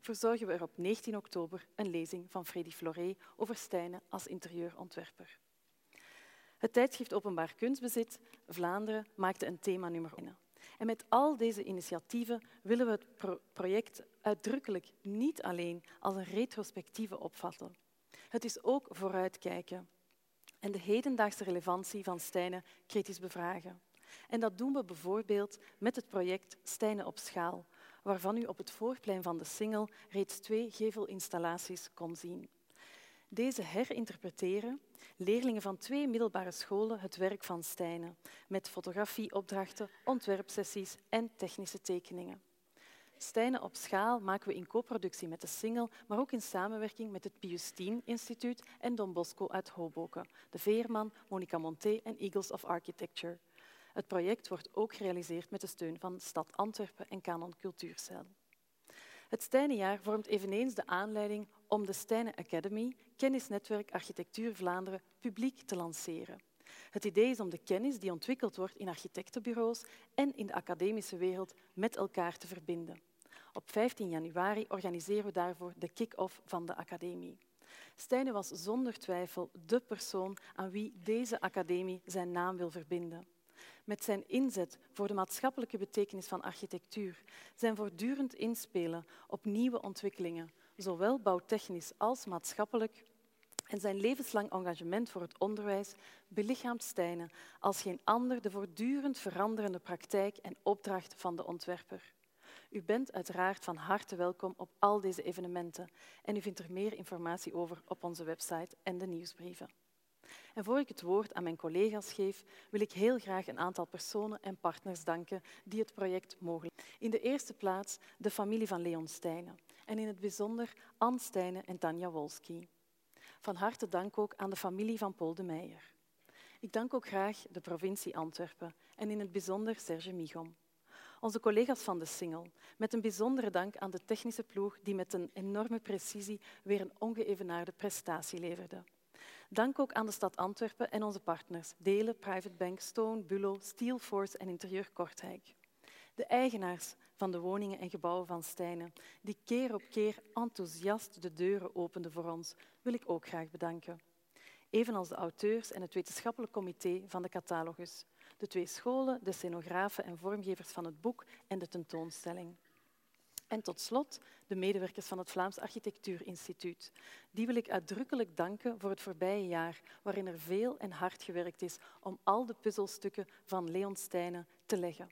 Verzorgen we er op 19 oktober een lezing van Freddy Floré over Stijnen als interieurontwerper. Het tijdschrift Openbaar Kunstbezit Vlaanderen maakte een themanummer. En met al deze initiatieven willen we het project uitdrukkelijk niet alleen als een retrospectieve opvatten. Het is ook vooruitkijken en de hedendaagse relevantie van Stijnen kritisch bevragen. En dat doen we bijvoorbeeld met het project Stijnen op schaal, waarvan u op het voorplein van de Singel reeds twee gevelinstallaties kon zien. Deze herinterpreteren leerlingen van twee middelbare scholen het werk van Stijnen, met fotografieopdrachten, ontwerpsessies en technische tekeningen. Stijnen op schaal maken we in co-productie met de Singel, maar ook in samenwerking met het Pius Instituut en Don Bosco uit Hoboken, de Veerman, Monica Monté en Eagles of Architecture. Het project wordt ook gerealiseerd met de steun van Stad Antwerpen en Canon Cultuurcel. Het Stijnenjaar vormt eveneens de aanleiding om de Stijnen Academy, kennisnetwerk Architectuur Vlaanderen, publiek te lanceren. Het idee is om de kennis die ontwikkeld wordt in architectenbureaus en in de academische wereld met elkaar te verbinden. Op 15 januari organiseren we daarvoor de kick-off van de academie. Stijnen was zonder twijfel de persoon aan wie deze academie zijn naam wil verbinden met zijn inzet voor de maatschappelijke betekenis van architectuur, zijn voortdurend inspelen op nieuwe ontwikkelingen, zowel bouwtechnisch als maatschappelijk, en zijn levenslang engagement voor het onderwijs belichaamt Stijnen als geen ander de voortdurend veranderende praktijk en opdracht van de ontwerper. U bent uiteraard van harte welkom op al deze evenementen en u vindt er meer informatie over op onze website en de nieuwsbrieven. En voor ik het woord aan mijn collega's geef, wil ik heel graag een aantal personen en partners danken die het project mogelijk In de eerste plaats de familie van Leon Stijnen en in het bijzonder Anne Stijnen en Tanja Wolski. Van harte dank ook aan de familie van Paul de Meijer. Ik dank ook graag de provincie Antwerpen en in het bijzonder Serge Michom. Onze collega's van de Singel, met een bijzondere dank aan de technische ploeg die met een enorme precisie weer een ongeëvenaarde prestatie leverde. Dank ook aan de stad Antwerpen en onze partners Delen, Private Bank, Stone, Bulo, Steelforce en Interieur Kortrijk. De eigenaars van de woningen en gebouwen van Stijnen, die keer op keer enthousiast de deuren openden voor ons, wil ik ook graag bedanken. Evenals de auteurs en het wetenschappelijk comité van de catalogus, de twee scholen, de scenografen en vormgevers van het boek en de tentoonstelling. En tot slot de medewerkers van het Vlaams Architectuurinstituut. Die wil ik uitdrukkelijk danken voor het voorbije jaar, waarin er veel en hard gewerkt is om al de puzzelstukken van Leon Stijnen te leggen.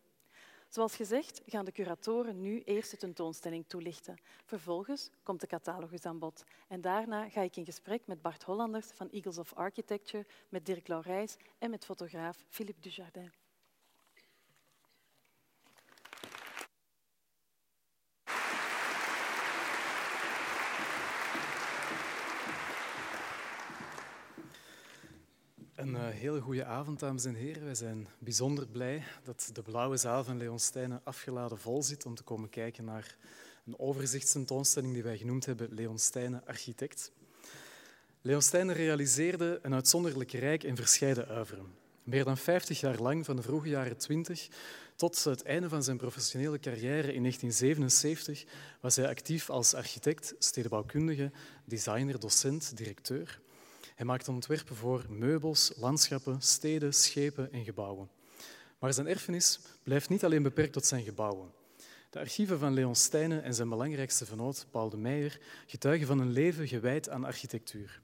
Zoals gezegd gaan de curatoren nu eerst de tentoonstelling toelichten. Vervolgens komt de catalogus aan bod. En daarna ga ik in gesprek met Bart Hollanders van Eagles of Architecture, met Dirk Laurijs en met fotograaf Philippe Dujardin. Een uh, hele goede avond, dames en heren. Wij zijn bijzonder blij dat de blauwe zaal van Leon Stijnen afgeladen vol zit om te komen kijken naar een overzichtstentoonstelling die wij genoemd hebben Leon Stijnen Architect. Leon Stijnen realiseerde een uitzonderlijk rijk en verscheiden oeuvre. Meer dan 50 jaar lang, van de vroege jaren 20 tot het einde van zijn professionele carrière in 1977, was hij actief als architect, stedenbouwkundige, designer, docent, directeur. Hij maakte ontwerpen voor meubels, landschappen, steden, schepen en gebouwen. Maar zijn erfenis blijft niet alleen beperkt tot zijn gebouwen. De archieven van Leon Stijnen en zijn belangrijkste vernoot, Paul de Meijer, getuigen van een leven gewijd aan architectuur.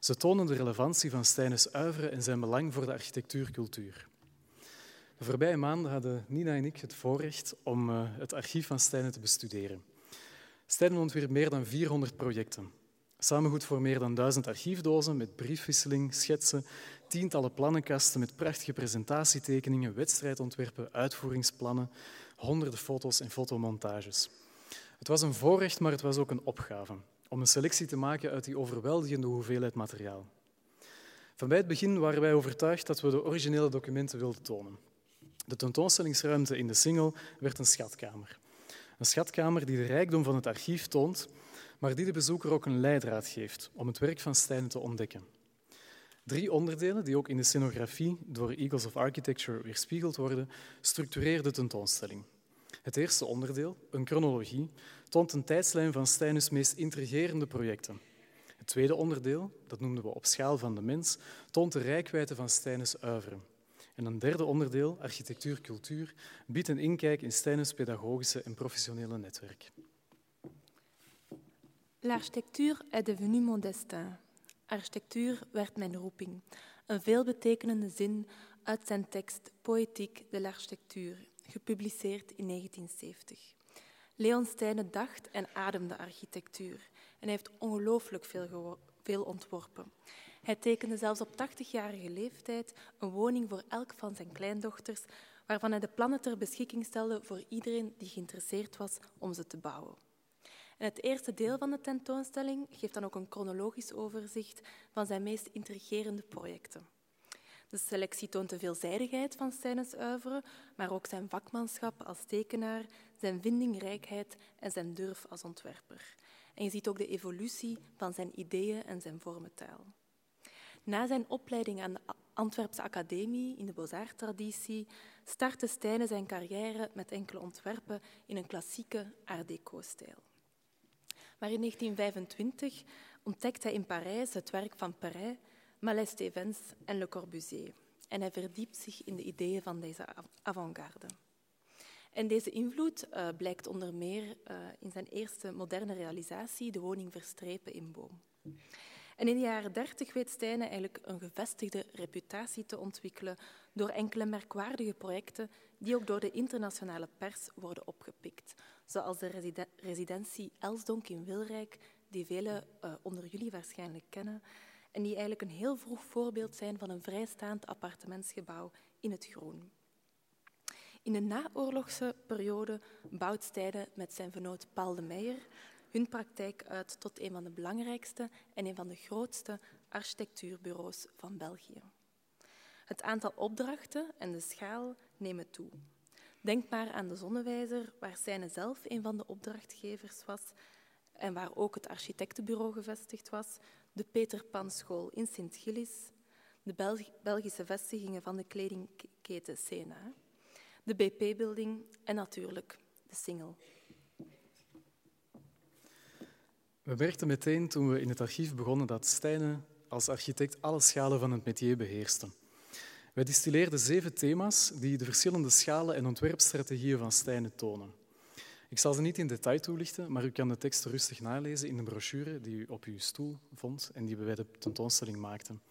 Ze tonen de relevantie van Stijnens uiveren en zijn belang voor de architectuurcultuur. De voorbije maanden hadden Nina en ik het voorrecht om eh, het archief van Stijnen te bestuderen. Stijnen ontwierp meer dan 400 projecten. Samengoed voor meer dan duizend archiefdozen met briefwisseling, schetsen, tientallen plannenkasten met prachtige presentatietekeningen, wedstrijdontwerpen, uitvoeringsplannen, honderden foto's en fotomontages. Het was een voorrecht, maar het was ook een opgave om een selectie te maken uit die overweldigende hoeveelheid materiaal. Van bij het begin waren wij overtuigd dat we de originele documenten wilden tonen. De tentoonstellingsruimte in de Singel werd een schatkamer. Een schatkamer die de rijkdom van het archief toont maar die de bezoeker ook een leidraad geeft om het werk van Stijn te ontdekken. Drie onderdelen, die ook in de scenografie door Eagles of Architecture weerspiegeld worden, structureren de tentoonstelling. Het eerste onderdeel, een chronologie, toont een tijdslijn van Stijnus meest intrigerende projecten. Het tweede onderdeel, dat noemden we op schaal van de mens, toont de rijkwijde van Stijnus uiveren. En een derde onderdeel, architectuur-cultuur, biedt een inkijk in Stijnus pedagogische en professionele netwerk. L'architectuur est devenue mon destin. Architectuur werd mijn roeping. Een veelbetekenende zin uit zijn tekst Poëtiek de l'architectuur, gepubliceerd in 1970. Leon Steine dacht en ademde architectuur en heeft ongelooflijk veel, veel ontworpen. Hij tekende zelfs op 80-jarige leeftijd een woning voor elk van zijn kleindochters, waarvan hij de plannen ter beschikking stelde voor iedereen die geïnteresseerd was om ze te bouwen. Het eerste deel van de tentoonstelling geeft dan ook een chronologisch overzicht van zijn meest intrigerende projecten. De selectie toont de veelzijdigheid van Stijnens uiveren, maar ook zijn vakmanschap als tekenaar, zijn vindingrijkheid en zijn durf als ontwerper. En je ziet ook de evolutie van zijn ideeën en zijn vormentaal. Na zijn opleiding aan de Antwerpse Academie in de Beaux-Arts-traditie startte Stijne zijn carrière met enkele ontwerpen in een klassieke Art Deco-stijl. Maar in 1925 ontdekt hij in Parijs het werk van Perret, Mallet Stevens en Le Corbusier. En hij verdiept zich in de ideeën van deze avant-garde. En deze invloed uh, blijkt onder meer uh, in zijn eerste moderne realisatie, de woning verstrepen in boom. En in de jaren dertig weet Stijne eigenlijk een gevestigde reputatie te ontwikkelen door enkele merkwaardige projecten die ook door de internationale pers worden opgepikt, zoals de residentie Elsdonk in Wilrijk, die velen uh, onder jullie waarschijnlijk kennen, en die eigenlijk een heel vroeg voorbeeld zijn van een vrijstaand appartementsgebouw in het groen. In de naoorlogse periode bouwt Stijne met zijn vernoot Paul de Meijer hun praktijk uit tot een van de belangrijkste en een van de grootste architectuurbureaus van België. Het aantal opdrachten en de schaal nemen toe. Denk maar aan de Zonnewijzer, waar Stijne zelf een van de opdrachtgevers was en waar ook het architectenbureau gevestigd was, de Peter Pan School in Sint-Gillis, de Belgische vestigingen van de kledingketen Sena, de BP-building en natuurlijk de Single. We merkten meteen toen we in het archief begonnen dat Stijne als architect alle schalen van het métier beheerste. Wij distilleerden zeven thema's die de verschillende schalen en ontwerpstrategieën van Stijne tonen. Ik zal ze niet in detail toelichten, maar u kan de tekst rustig nalezen in de brochure die u op uw stoel vond en die we bij de tentoonstelling maakten.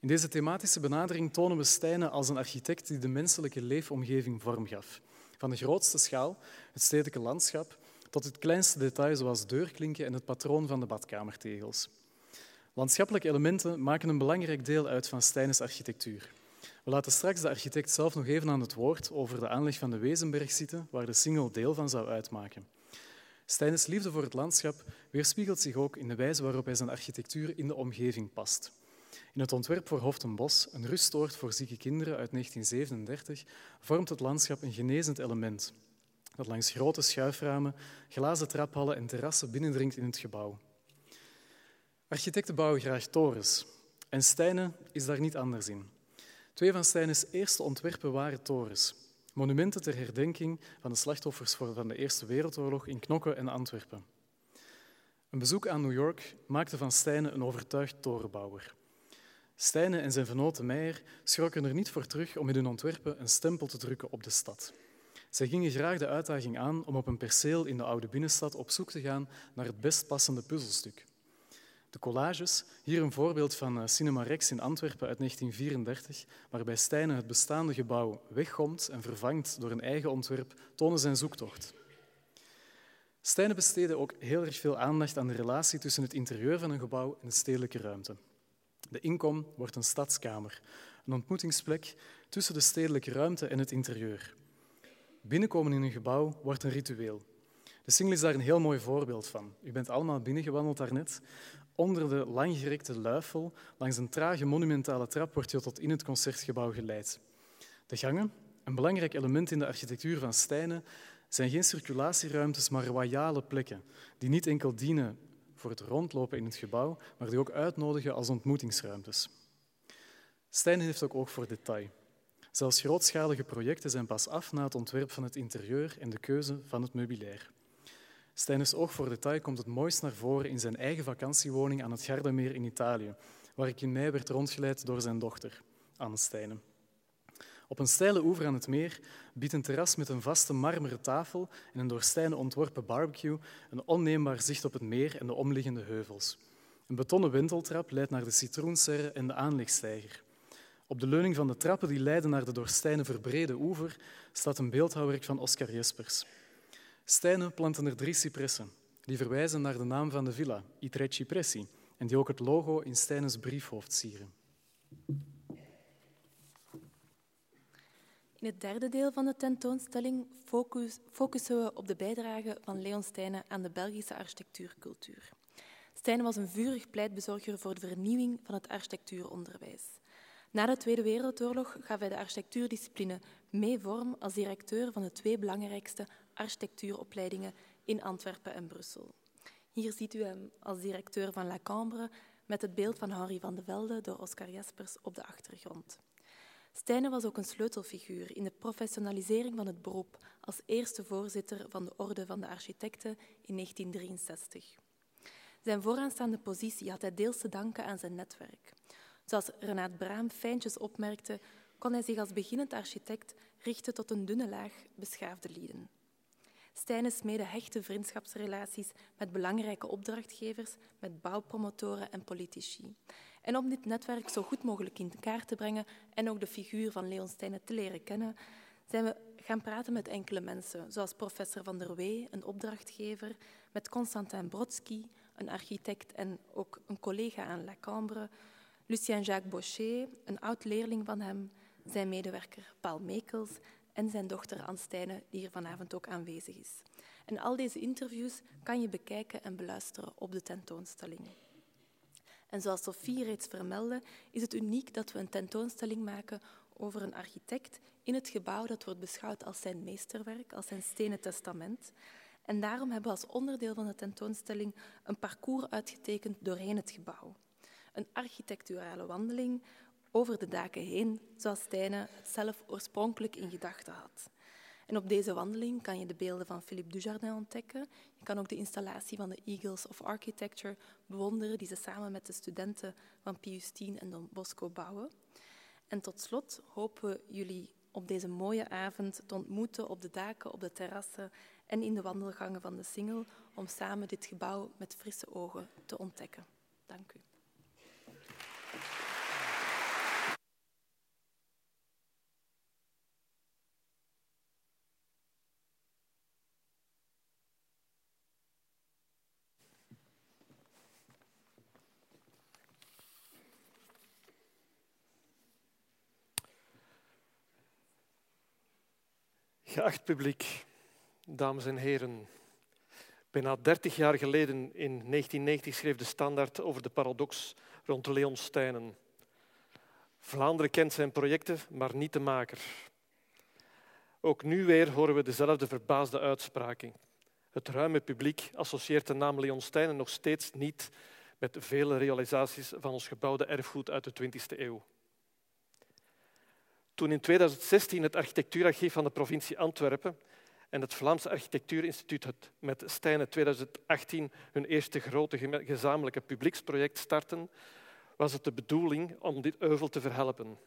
In deze thematische benadering tonen we Stijne als een architect die de menselijke leefomgeving vorm gaf. Van de grootste schaal, het stedelijke landschap, tot het kleinste detail zoals deurklinken en het patroon van de badkamertegels. Landschappelijke elementen maken een belangrijk deel uit van Stijnes architectuur. We laten straks de architect zelf nog even aan het woord over de aanleg van de Wezenberg zitten, waar de single deel van zou uitmaken. Stijnes liefde voor het landschap weerspiegelt zich ook in de wijze waarop hij zijn architectuur in de omgeving past. In het ontwerp voor Hoftenbos, een rustoord voor zieke kinderen uit 1937, vormt het landschap een genezend element dat langs grote schuiframen, glazen traphallen en terrassen binnendringt in het gebouw. Architecten bouwen graag torens en Stijne is daar niet anders in. Twee van Stijnes eerste ontwerpen waren torens, monumenten ter herdenking van de slachtoffers van de Eerste Wereldoorlog in Knokke en Antwerpen. Een bezoek aan New York maakte van Stijne een overtuigd torenbouwer. Stijne en zijn vernoten Meijer schrokken er niet voor terug om met hun ontwerpen een stempel te drukken op de stad. Zij gingen graag de uitdaging aan om op een perceel in de oude binnenstad op zoek te gaan naar het best passende puzzelstuk. De collages, hier een voorbeeld van eh, Cinema Rex in Antwerpen uit 1934, waarbij Stijne het bestaande gebouw weggomt en vervangt door een eigen ontwerp, tonen zijn zoektocht. Stijne besteedde ook heel erg veel aandacht aan de relatie tussen het interieur van een gebouw en de stedelijke ruimte. De inkom wordt een stadskamer, een ontmoetingsplek tussen de stedelijke ruimte en het interieur. Binnenkomen in een gebouw wordt een ritueel. De single is daar een heel mooi voorbeeld van. U bent allemaal binnengewandeld daarnet. Onder de langgerekte luifel, langs een trage monumentale trap, wordt je tot in het concertgebouw geleid. De gangen, een belangrijk element in de architectuur van Stijnen, zijn geen circulatieruimtes, maar royale plekken, die niet enkel dienen voor het rondlopen in het gebouw, maar die ook uitnodigen als ontmoetingsruimtes. Stijnen heeft ook oog voor detail. Zelfs grootschalige projecten zijn pas af na het ontwerp van het interieur en de keuze van het meubilair. Stijn's oog voor detail komt het mooist naar voren in zijn eigen vakantiewoning aan het Gardameer in Italië, waar ik in mei werd rondgeleid door zijn dochter, Anne Stijnen. Op een steile oever aan het meer biedt een terras met een vaste marmeren tafel en een door Stijnen ontworpen barbecue een onneembaar zicht op het meer en de omliggende heuvels. Een betonnen wenteltrap leidt naar de citroenserre en de aanlegstijger. Op de leuning van de trappen die leiden naar de door Stijnen verbrede oever staat een beeldhouwwerk van Oscar Jespers. Stijnen planten er drie cipressen, die verwijzen naar de naam van de villa, I Cipressi, en die ook het logo in Stijnens briefhoofd sieren. In het derde deel van de tentoonstelling focus, focussen we op de bijdrage van Leon Stijnen aan de Belgische architectuurcultuur. Stijnen was een vurig pleitbezorger voor de vernieuwing van het architectuuronderwijs. Na de Tweede Wereldoorlog gaf hij de architectuurdiscipline mee vorm als directeur van de twee belangrijkste architectuuropleidingen in Antwerpen en Brussel. Hier ziet u hem als directeur van La Cambre met het beeld van Henri van de Velde door Oscar Jespers op de achtergrond. Stijnen was ook een sleutelfiguur in de professionalisering van het beroep als eerste voorzitter van de Orde van de Architecten in 1963. Zijn vooraanstaande positie had hij deels te danken aan zijn netwerk. Zoals Renaat Braam fijntjes opmerkte, kon hij zich als beginnend architect richten tot een dunne laag beschaafde lieden. Stijnen smeden hechte vriendschapsrelaties met belangrijke opdrachtgevers, met bouwpromotoren en politici. En om dit netwerk zo goed mogelijk in kaart te brengen en ook de figuur van Leon Stijnen te leren kennen, zijn we gaan praten met enkele mensen, zoals professor Van der Wee, een opdrachtgever, met Constantin Brodsky, een architect en ook een collega aan La Cambre, Lucien-Jacques Baucher, een oud-leerling van hem, zijn medewerker Paul Mekels en zijn dochter Anstijne, die hier vanavond ook aanwezig is. En al deze interviews kan je bekijken en beluisteren op de tentoonstelling. En zoals Sophie reeds vermeldde, is het uniek dat we een tentoonstelling maken over een architect in het gebouw dat wordt beschouwd als zijn meesterwerk, als zijn stenen testament. En daarom hebben we als onderdeel van de tentoonstelling een parcours uitgetekend doorheen het gebouw. Een architecturale wandeling over de daken heen, zoals Stijne het zelf oorspronkelijk in gedachten had. En op deze wandeling kan je de beelden van Philippe Dujardin ontdekken. Je kan ook de installatie van de Eagles of Architecture bewonderen, die ze samen met de studenten van Pius X en Don Bosco bouwen. En tot slot hopen we jullie op deze mooie avond te ontmoeten op de daken, op de terrassen en in de wandelgangen van de Singel om samen dit gebouw met frisse ogen te ontdekken. Dank u. Geacht publiek, dames en heren. Bijna dertig jaar geleden, in 1990, schreef de Standaard over de paradox rond Leon Stijnen. Vlaanderen kent zijn projecten, maar niet de maker. Ook nu weer horen we dezelfde verbaasde uitspraking. Het ruime publiek associeert de naam Leon Stijnen nog steeds niet met vele realisaties van ons gebouwde erfgoed uit de 20e eeuw. Toen in 2016 het architectuurarchief van de provincie Antwerpen en het Vlaamse Architectuurinstituut het met Stijnen 2018 hun eerste grote gezamenlijke publieksproject starten, was het de bedoeling om dit euvel te verhelpen.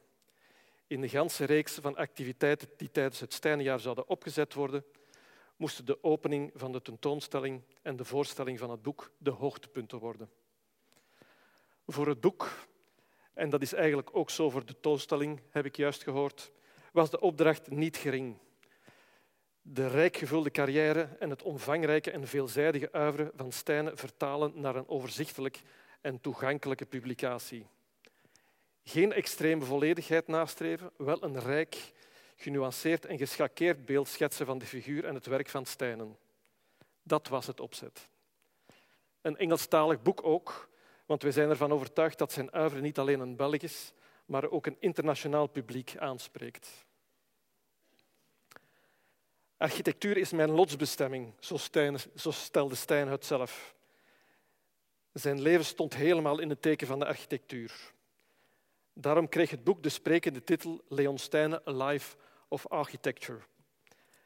In de ganse reeks van activiteiten die tijdens het Stijnenjaar zouden opgezet worden, moesten de opening van de tentoonstelling en de voorstelling van het boek de hoogtepunten worden. Voor het boek en dat is eigenlijk ook zo voor de toonstelling, heb ik juist gehoord, was de opdracht niet gering. De rijk gevulde carrière en het omvangrijke en veelzijdige uiveren van Stijnen vertalen naar een overzichtelijk en toegankelijke publicatie. Geen extreme volledigheid nastreven, wel een rijk, genuanceerd en geschakeerd beeld schetsen van de figuur en het werk van Stijnen. Dat was het opzet. Een Engelstalig boek ook, want wij zijn ervan overtuigd dat zijn oeuvre niet alleen een Belgisch, maar ook een internationaal publiek aanspreekt. Architectuur is mijn lotsbestemming, zo stelde Stijn het zelf. Zijn leven stond helemaal in het teken van de architectuur. Daarom kreeg het boek de sprekende titel Leon Stijnen, A Life of Architecture.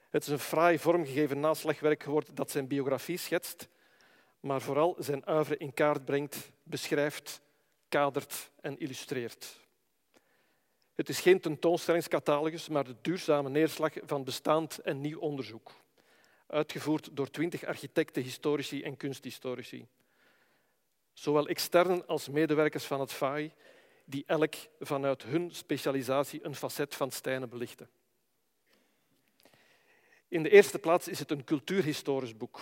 Het is een fraai vormgegeven naslagwerk geworden dat zijn biografie schetst, maar vooral zijn oeuvre in kaart brengt, beschrijft, kadert en illustreert. Het is geen tentoonstellingscatalogus, maar de duurzame neerslag van bestaand en nieuw onderzoek. Uitgevoerd door twintig architecten, historici en kunsthistorici. Zowel externen als medewerkers van het FAI, die elk vanuit hun specialisatie een facet van Stijnen belichten. In de eerste plaats is het een cultuurhistorisch boek,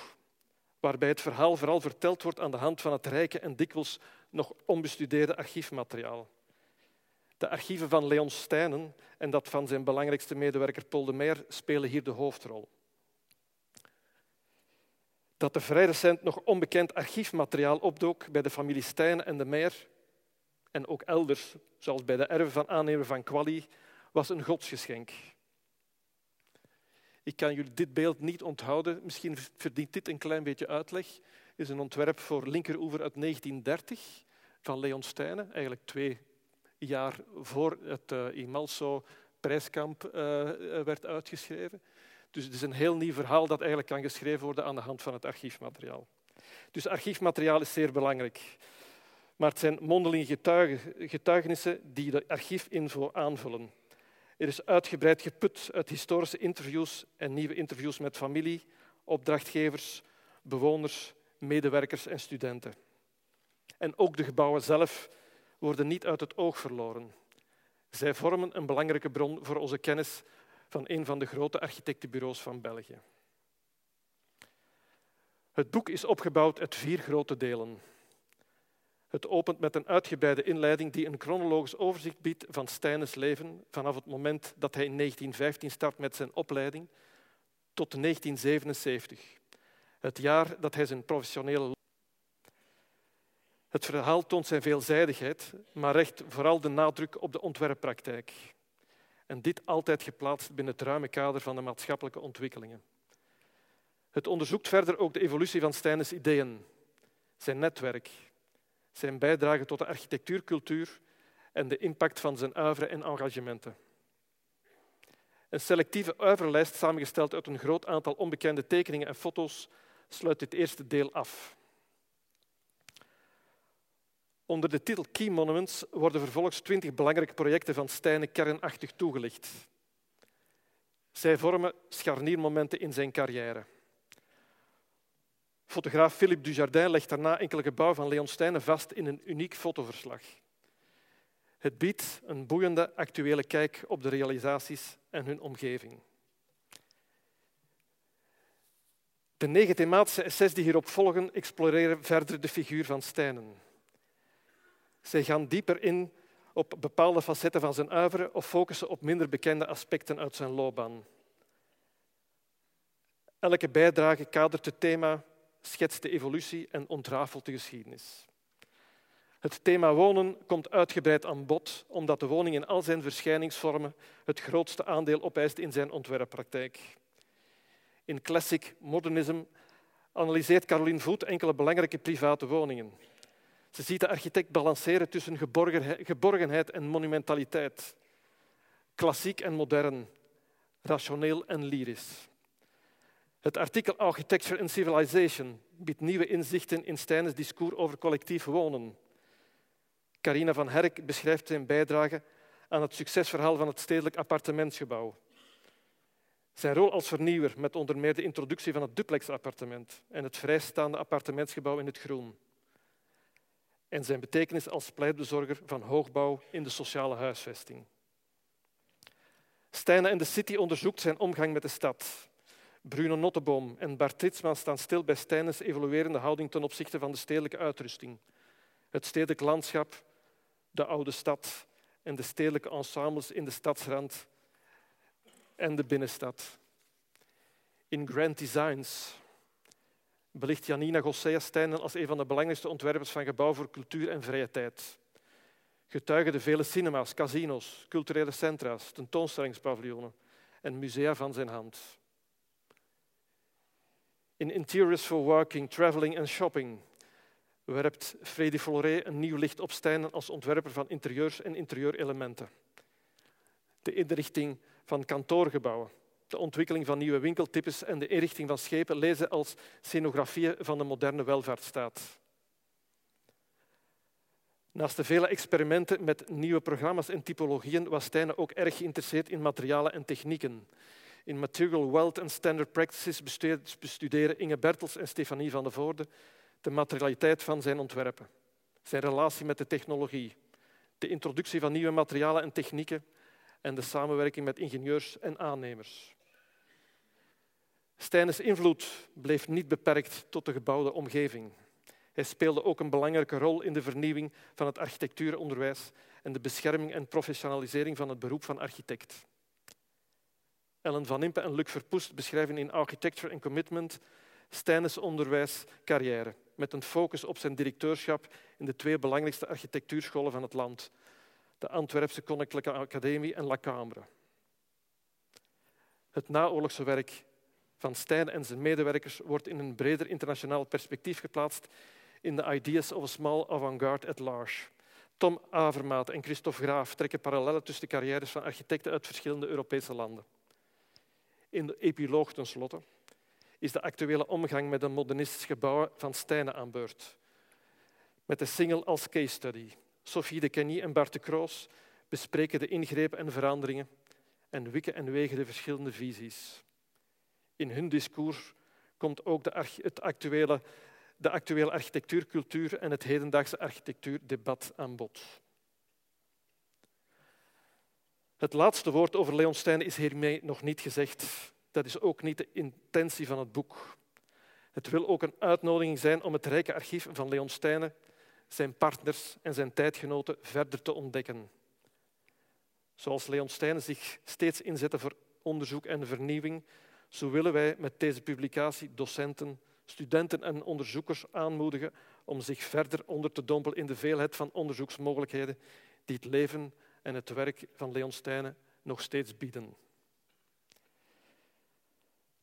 waarbij het verhaal vooral verteld wordt aan de hand van het rijke en dikwijls nog onbestudeerde archiefmateriaal. De archieven van Leon Stijnen en dat van zijn belangrijkste medewerker Paul de Meer spelen hier de hoofdrol. Dat er vrij recent nog onbekend archiefmateriaal opdook bij de familie Stijnen en de Meer en ook elders, zoals bij de erven van aannemer van Quali, was een godsgeschenk. Ik kan jullie dit beeld niet onthouden. Misschien verdient dit een klein beetje uitleg. Het is een ontwerp voor linkeroever uit 1930 van Leon Stijnen, eigenlijk twee jaar voor het uh, Imalso prijskamp uh, werd uitgeschreven. Dus het is een heel nieuw verhaal dat eigenlijk kan geschreven worden aan de hand van het archiefmateriaal. Dus archiefmateriaal is zeer belangrijk. Maar het zijn mondelinge getuigenissen die de archiefinfo aanvullen. Er is uitgebreid geput uit historische interviews en nieuwe interviews met familie, opdrachtgevers, bewoners, medewerkers en studenten. En ook de gebouwen zelf worden niet uit het oog verloren. Zij vormen een belangrijke bron voor onze kennis van een van de grote architectenbureaus van België. Het boek is opgebouwd uit vier grote delen. Het opent met een uitgebreide inleiding die een chronologisch overzicht biedt van Stijnens leven vanaf het moment dat hij in 1915 start met zijn opleiding tot 1977, het jaar dat hij zijn professionele het verhaal toont zijn veelzijdigheid, maar recht vooral de nadruk op de ontwerppraktijk. En dit altijd geplaatst binnen het ruime kader van de maatschappelijke ontwikkelingen. Het onderzoekt verder ook de evolutie van Stijnens ideeën, zijn netwerk, zijn bijdrage tot de architectuurcultuur en de impact van zijn oeuvre en engagementen. Een selectieve oeuvrelijst samengesteld uit een groot aantal onbekende tekeningen en foto's sluit dit eerste deel af. Onder de titel Key Monuments worden vervolgens twintig belangrijke projecten van Stijnen kernachtig toegelicht. Zij vormen scharniermomenten in zijn carrière. Fotograaf Philippe Dujardin legt daarna enkele gebouwen van Leon Stijnen vast in een uniek fotoverslag. Het biedt een boeiende actuele kijk op de realisaties en hun omgeving. De negen thematische essays die hierop volgen exploreren verder de figuur van Stijnen. Zij gaan dieper in op bepaalde facetten van zijn uiveren of focussen op minder bekende aspecten uit zijn loopbaan. Elke bijdrage kadert het thema, schetst de evolutie en ontrafelt de geschiedenis. Het thema wonen komt uitgebreid aan bod, omdat de woning in al zijn verschijningsvormen het grootste aandeel opeist in zijn ontwerppraktijk. In Classic Modernism analyseert Caroline Voet enkele belangrijke private woningen. Ze ziet de architect balanceren tussen geborgenheid en monumentaliteit, klassiek en modern, rationeel en lyrisch. Het artikel Architecture and Civilization biedt nieuwe inzichten in Stijn's discours over collectief wonen. Carina van Herk beschrijft zijn bijdrage aan het succesverhaal van het stedelijk appartementsgebouw. Zijn rol als vernieuwer met onder meer de introductie van het duplexappartement en het vrijstaande appartementsgebouw in het groen en zijn betekenis als pleitbezorger van hoogbouw in de sociale huisvesting. Stijnen en de City onderzoekt zijn omgang met de stad. Bruno Notteboom en Bart Tritsman staan stil bij Stijnens evoluerende houding ten opzichte van de stedelijke uitrusting. Het stedelijk landschap, de oude stad en de stedelijke ensembles in de stadsrand en de binnenstad. In Grand Designs belicht Janina Gossea Stijnen als een van de belangrijkste ontwerpers van gebouw voor cultuur en vrije tijd. Getuigen de vele cinema's, casino's, culturele centra's, tentoonstellingspaviljoenen en musea van zijn hand. In Interiors for Working, Traveling and Shopping werpt Freddy Floré een nieuw licht op Stijnen als ontwerper van interieurs en interieurelementen. De inrichting van kantoorgebouwen, de ontwikkeling van nieuwe winkeltypes en de inrichting van schepen lezen als scenografieën van de moderne welvaartsstaat. Naast de vele experimenten met nieuwe programma's en typologieën was Stijne ook erg geïnteresseerd in materialen en technieken. In Material Wealth en Standard Practices bestuderen Inge Bertels en Stefanie van de Voorde de materialiteit van zijn ontwerpen, zijn relatie met de technologie, de introductie van nieuwe materialen en technieken en de samenwerking met ingenieurs en aannemers. Stijnes invloed bleef niet beperkt tot de gebouwde omgeving. Hij speelde ook een belangrijke rol in de vernieuwing van het architectuuronderwijs en de bescherming en professionalisering van het beroep van architect. Ellen van Impe en Luc Verpoest beschrijven in Architecture and Commitment Stijnes onderwijscarrière, met een focus op zijn directeurschap in de twee belangrijkste architectuurscholen van het land, de Antwerpse Koninklijke Academie en La Cambre. Het naoorlogse werk van Stijn en zijn medewerkers wordt in een breder internationaal perspectief geplaatst in The Ideas of a Small Avant-Garde at Large. Tom Avermaat en Christophe Graaf trekken parallellen tussen de carrières van architecten uit verschillende Europese landen. In de epiloog tenslotte is de actuele omgang met de modernistische gebouwen van Stijnen aan beurt. Met de single als case study. Sophie de Kenny en Bart de Kroos bespreken de ingrepen en veranderingen en wikken en wegen de verschillende visies. In hun discours komt ook de, het actuele, de actuele architectuurcultuur en het hedendaagse architectuurdebat aan bod. Het laatste woord over Leon Steijn is hiermee nog niet gezegd. Dat is ook niet de intentie van het boek. Het wil ook een uitnodiging zijn om het rijke archief van Leon Steijnen, zijn partners en zijn tijdgenoten verder te ontdekken. Zoals Leon Steijnen zich steeds inzette voor onderzoek en vernieuwing, zo willen wij met deze publicatie docenten, studenten en onderzoekers aanmoedigen om zich verder onder te dompelen in de veelheid van onderzoeksmogelijkheden die het leven en het werk van Leon Steijnen nog steeds bieden.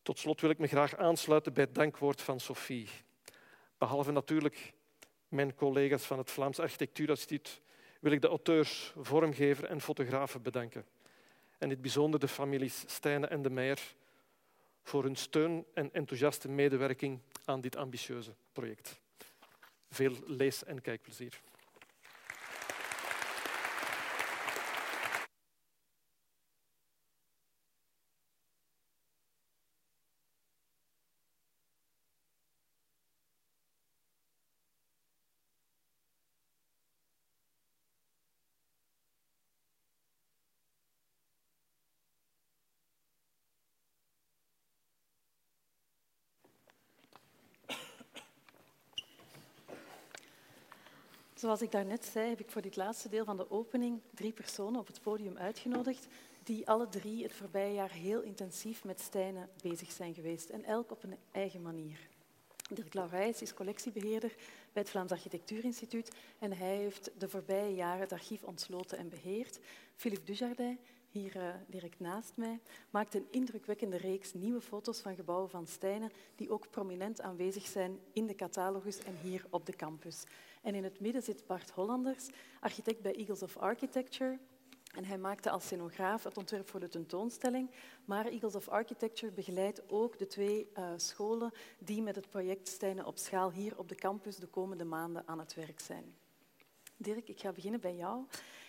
Tot slot wil ik me graag aansluiten bij het dankwoord van Sophie. Behalve natuurlijk mijn collega's van het Vlaams Architectuurinstituut wil ik de auteurs, vormgever en fotografen bedanken. En in het bijzonder de families Stijnen en de Meijer voor hun steun en enthousiaste medewerking aan dit ambitieuze project. Veel lees- en kijkplezier. Zoals ik daarnet zei, heb ik voor dit laatste deel van de opening drie personen op het podium uitgenodigd die alle drie het voorbije jaar heel intensief met Stijnen bezig zijn geweest en elk op een eigen manier. Dirk Laurijs is collectiebeheerder bij het Vlaams Architectuurinstituut en hij heeft de voorbije jaren het archief ontsloten en beheerd. Philippe Dujardin, hier uh, direct naast mij, maakt een indrukwekkende reeks nieuwe foto's van gebouwen van Stijnen die ook prominent aanwezig zijn in de catalogus en hier op de campus. En in het midden zit Bart Hollanders, architect bij Eagles of Architecture. En hij maakte als scenograaf het ontwerp voor de tentoonstelling. Maar Eagles of Architecture begeleidt ook de twee uh, scholen die met het project Stijnen op schaal hier op de campus de komende maanden aan het werk zijn. Dirk, ik ga beginnen bij jou.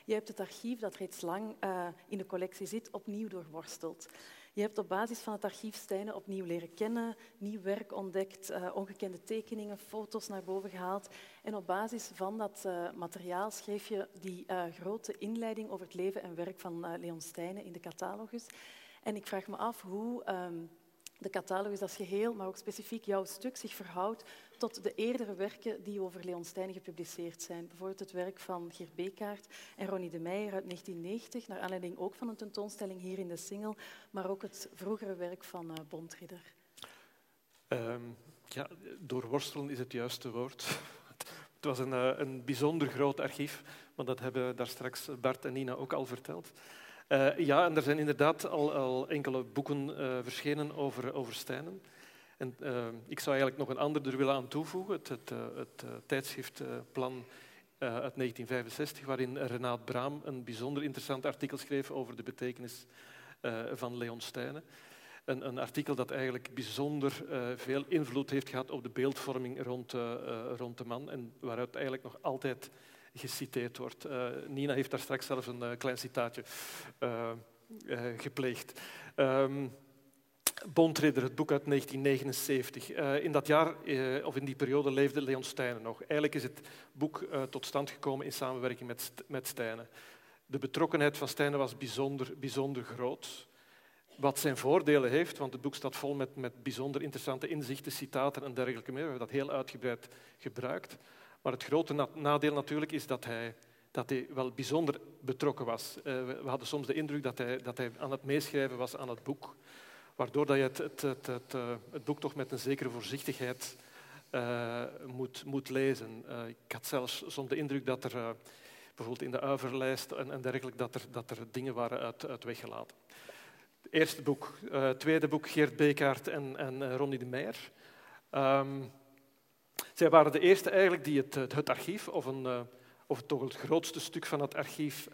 Je hebt het archief dat reeds lang uh, in de collectie zit opnieuw doorworsteld. Je hebt op basis van het archief Stijnen opnieuw leren kennen, nieuw werk ontdekt, uh, ongekende tekeningen, foto's naar boven gehaald. En op basis van dat uh, materiaal schreef je die grote inleiding over het leven en werk van Leon Stijnen in de catalogus. En ik vraag me af hoe um, de catalogus als geheel, maar ook specifiek jouw stuk, zich verhoudt tot de eerdere werken die over Leon Stijn gepubliceerd zijn. Bijvoorbeeld het werk van Geert Bekaert en Ronnie de Meijer uit 1990, naar aanleiding ook van een tentoonstelling hier in de Singel, maar ook het vroegere werk van uh, Bondridder. Um, ja, doorworstelen is het juiste woord. Het was een, uh, een bijzonder groot archief, maar dat hebben daar straks Bart en Nina ook al verteld. Uh, ja, en er zijn inderdaad al, al enkele boeken verschenen over, over. En, uh, ik zou eigenlijk nog een ander er willen aan toevoegen, het, het, het tijdschriftplan uit 1965, waarin Renaat Braam een bijzonder interessant artikel schreef over de betekenis van Leon Stijnen. een, een, artikel dat eigenlijk bijzonder veel invloed heeft gehad op de beeldvorming rond, rond de man en waaruit eigenlijk nog altijd geciteerd wordt. Nina heeft daar straks zelfs een klein citaatje gepleegd. Um, Bondridder, het boek uit 1979. Uh, in dat jaar, uh, of in die periode, leefde Leon Steinen nog. Eigenlijk is het boek uh, tot stand gekomen in samenwerking met, met Steinen. De betrokkenheid van Steinen was bijzonder, bijzonder groot. Wat zijn voordelen heeft, want het boek staat vol met, met bijzonder interessante inzichten, citaten en dergelijke meer. We hebben dat heel uitgebreid gebruikt. Maar het grote nadeel natuurlijk is dat hij, dat hij wel bijzonder betrokken was. we hadden soms de indruk dat hij, dat hij aan het meeschrijven was aan het boek waardoor dat je het, het, het, het, eh, het boek toch met een zekere voorzichtigheid uh, moet, moet lezen. Uh, ik had zelfs soms de indruk dat er bijvoorbeeld in de uiverlijst en, en dergelijke dat er, dat er dingen waren uit, uit weggelaten. Het eerste boek. Het tweede boek, Geert Bekaert en, en Ronnie de Meijer. Um, zij waren de eerste eigenlijk die het, het archief, of, een, of toch het grootste stuk van het archief,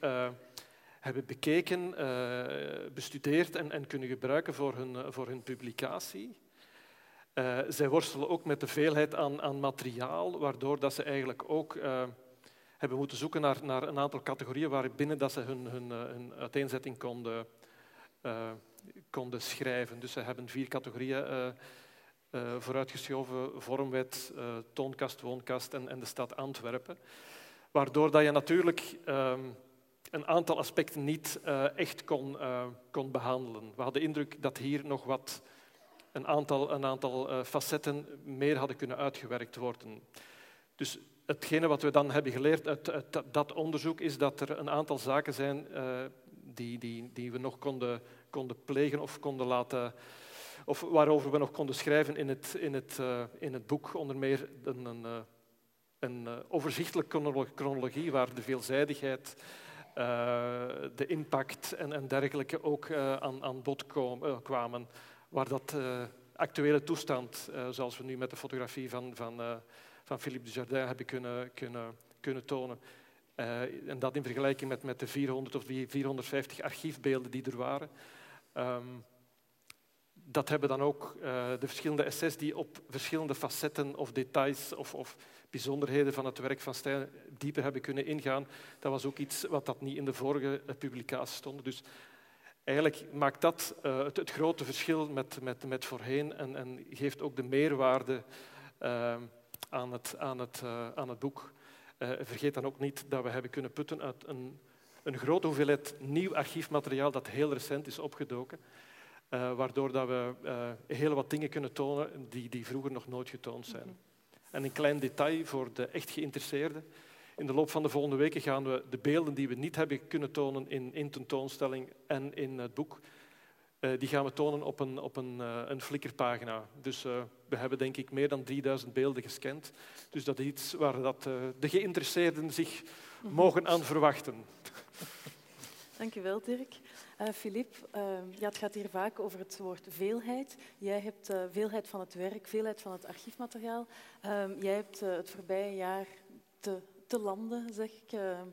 hebben bekeken, uh, bestudeerd en, en, kunnen gebruiken voor hun, eh, voor hun publicatie. Uh, zij worstelen ook met de veelheid aan, aan materiaal, waardoor dat ze eigenlijk ook hebben moeten zoeken naar, naar een aantal categorieën waarbinnen dat ze hun, hun, hun uiteenzetting konden, konden schrijven. Dus ze hebben vier categorieën vooruitgeschoven, vormwet, toonkast, woonkast en, en, de stad Antwerpen. Waardoor dat je natuurlijk... Een aantal aspecten niet uh, echt kon, uh, kon behandelen. We hadden de indruk dat hier nog wat een aantal, een aantal uh, facetten meer hadden kunnen uitgewerkt worden. Dus hetgene wat we dan hebben geleerd uit, dat onderzoek is dat er een aantal zaken zijn die, die, die we nog konden, konden plegen of konden laten of waarover we nog konden schrijven in het, in het, in het boek. Onder meer een, een, een overzichtelijke chronologie waar de veelzijdigheid de impact en, en dergelijke ook uh, aan, aan bod uh, kwamen. Waar dat actuele toestand, zoals we nu met de fotografie van, van, van Philippe Dujardin hebben kunnen, kunnen, kunnen tonen. en dat in vergelijking met, met de 400 of 450 archiefbeelden die er waren. Um, dat hebben dan ook de verschillende essays die op verschillende facetten of details of, of bijzonderheden van het werk van Stijn dieper hebben kunnen ingaan. Dat was ook iets wat dat niet in de vorige publicatie stond. Dus eigenlijk maakt dat uh, het, grote verschil met, met, met voorheen en, en geeft ook de meerwaarde aan, het, aan, het, aan het boek. vergeet dan ook niet dat we hebben kunnen putten uit een, een grote hoeveelheid nieuw archiefmateriaal dat heel recent is opgedoken. Waardoor dat we heel wat dingen kunnen tonen die, die vroeger nog nooit getoond zijn. Mhm. En een klein detail voor de echt geïnteresseerden. In de loop van de volgende weken gaan we de beelden die we niet hebben kunnen tonen in, in tentoonstelling en in het boek, uh, die gaan we tonen op een, op een, een Flickr-pagina. Dus we hebben denk ik meer dan 3000 beelden gescand. Dus dat is iets waar dat, de geïnteresseerden zich mogen aan verwachten. Dank je wel, Dirk. Filip, uh, ja, het gaat hier vaak over het woord veelheid. Jij hebt uh, veelheid van het werk, veelheid van het archiefmateriaal. Ehm, jij hebt het voorbije jaar te, te landen, zeg ik, ehm,